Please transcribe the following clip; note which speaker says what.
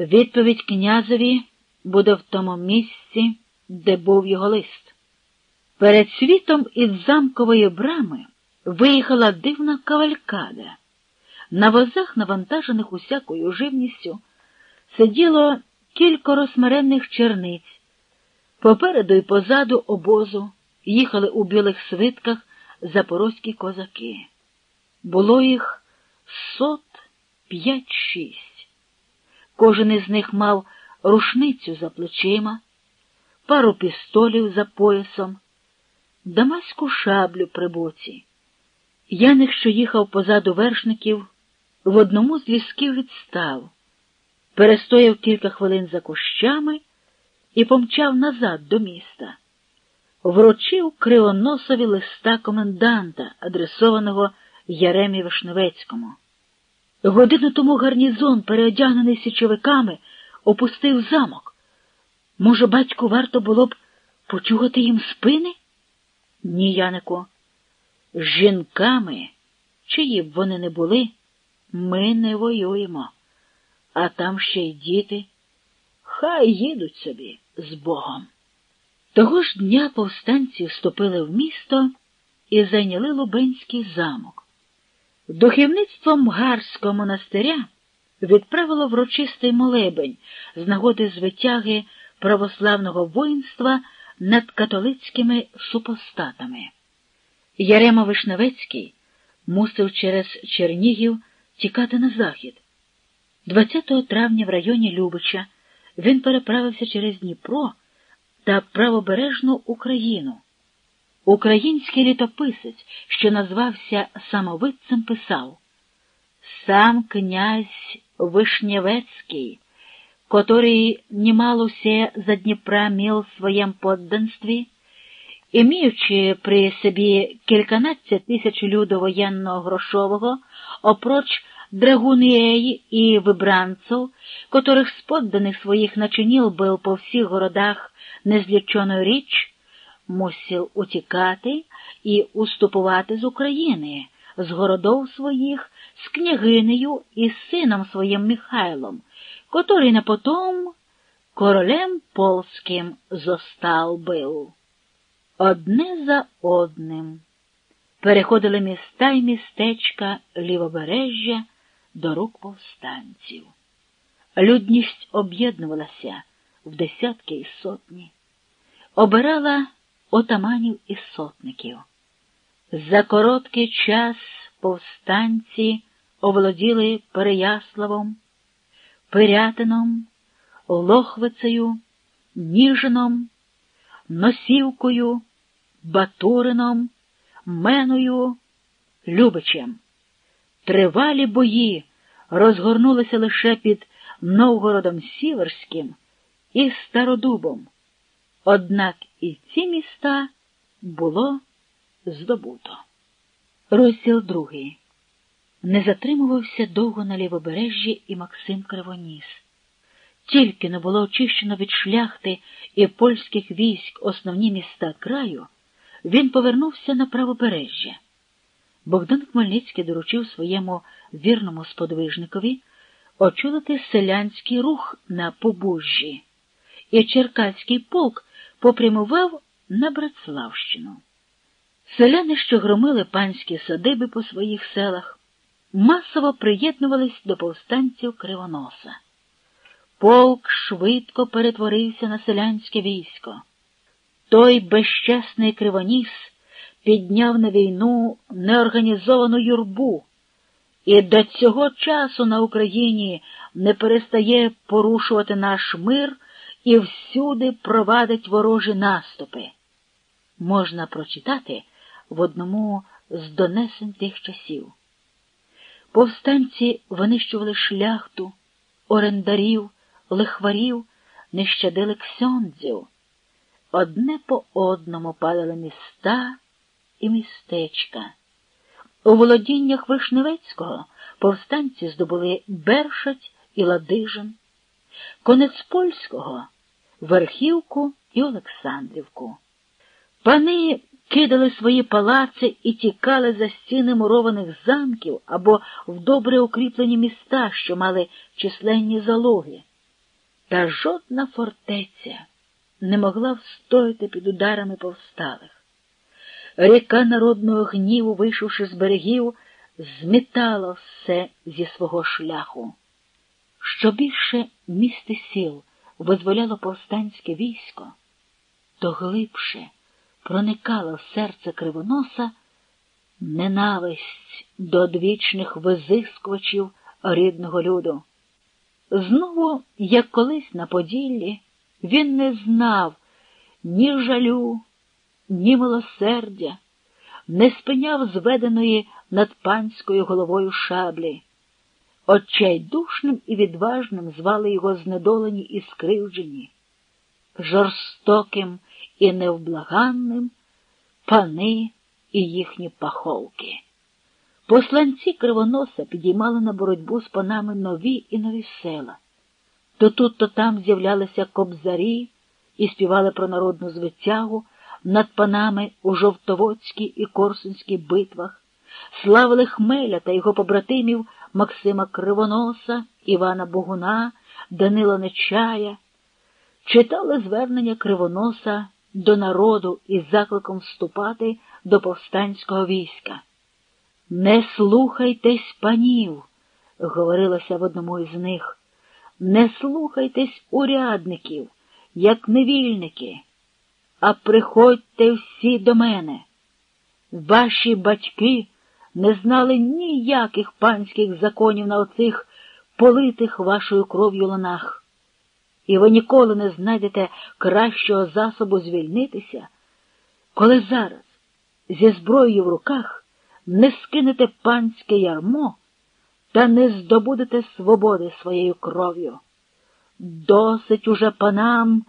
Speaker 1: Відповідь князеві буде в тому місці, де був його лист. Перед світом із замкової брами виїхала дивна кавалькада. На возах, навантажених усякою живністю, сиділо кілька розмаренних черниць. Попереду і позаду обозу їхали у білих свитках запорозькі козаки. Було їх сот п'ять-шість. Кожен із них мав рушницю за плечима, пару пістолів за поясом, дамаську шаблю при боці. Яник, що їхав позаду вершників, в одному з візків відстав, перестояв кілька хвилин за кущами і помчав назад до міста. Вручив кривоносові листа коменданта, адресованого Яремі Вишневецькому. Годину тому гарнізон, переодягнений січовиками, опустив замок. Може, батьку, варто було б почухати їм спини? Ні, Янику. З жінками, чиї б вони не були, ми не воюємо, а там ще й діти. Хай їдуть собі з Богом. Того ж дня повстанці вступили в місто і зайняли Лубенський замок. Духівництво Мгарського монастиря відправило врочистий молебень з нагоди звитяги православного воїнства над католицькими супостатами. Ярема Вишневецький мусив через Чернігів тікати на захід. 20 травня в районі Любича він переправився через Дніпро та правобережну Україну. Український літописець, що назвався самовидцем, писав Сам князь Вишневецкий, который немало все за Дніпра мел в своєму подданстві, іміючи при собі кільканадцять тисяч люду воєнного грошового, опроч драгунеї і вибранців, которых з подданих своїх начинил был по всіх городах незлічену річ, мусив утікати і уступувати з України, з городов своїх, з княгинею і з сином своїм Михайлом, котрий на потом королем полським зостал бив. Одне за одним переходили міста й містечка лівобережжя до рук повстанців. Людність об'єднувалася в десятки і сотні, обирала отаманів і сотників. За короткий час повстанці оволоділи Переяславом, Пирятином, Лохвицею, Ніжином, Носівкою, Батурином, Меною, Любичем. Тривалі бої розгорнулися лише під Новгородом Сіверським і Стародубом. Однак і ці міста було здобуто. Розділ другий. Не затримувався довго на лівобережжі і Максим Кривоніс. Тільки не було очищено від шляхти і польських військ основні міста краю, він повернувся на правобережжя. Богдан Хмельницький доручив своєму вірному сподвижникові очолити селянський рух на Побужжі, і Черкаський полк попрямував на Братславщину. Селяни, що громили панські садиби по своїх селах, масово приєднувались до повстанців Кривоноса. Полк швидко перетворився на селянське військо. Той безчесний Кривоніс підняв на війну неорганізовану юрбу, і до цього часу на Україні не перестає порушувати наш мир і всюди провадить ворожі наступи. Можна прочитати в одному з донесень тих часів. Повстанці винищували шляхту, орендарів, лихварів, не щадили ксьондзів. Одне по одному падали міста і містечка. У володіннях Вишневецького повстанці здобули Бершать і Ладижин, конець польського Верхівку і Олександрівку. Пани кидали свої палаци і тікали за стіни мурованих замків або в добре укріплені міста, що мали численні залоги. Та жодна фортеця не могла встояти під ударами повсталих. Ріка народного гніву, вийшовши з берегів, змітала все зі свого шляху. Що більше міст і сіл визволяло повстанське військо, то глибше проникала в серце кривоноса ненависть до одвічних визискувачів рідного люду. Знову, як колись на Поділлі, він не знав ні жалю, ні милосердя, не спиняв зведеної над панською головою шаблі. Отчайдушним і відважним звали його знедолені і скривджені, жорстоким і невблаганним пани і їхні паховки. Посланці кривоноса підіймали на боротьбу з панами нові і нові села. То тут, то там з'являлися кобзарі і співали про народну звитягу над панами у Жовтоводській і Корсунській битвах, славили Хмеля та його побратимів Максима Кривоноса, Івана Богуна, Данила Нечая, читали звернення Кривоноса до народу із закликом вступати до повстанського війська. Не слухайтесь панів, говорилося в одному із них, не слухайтесь урядників, як невільники, а приходьте всі до мене. Ваші батьки не знали ніяких панських законів на оцих политих вашою кров'ю ланах, і ви ніколи не знайдете кращого засобу звільнитися, коли зараз зі зброєю в руках не скинете панське ярмо та не здобудете свободи своєю кров'ю. Досить уже панам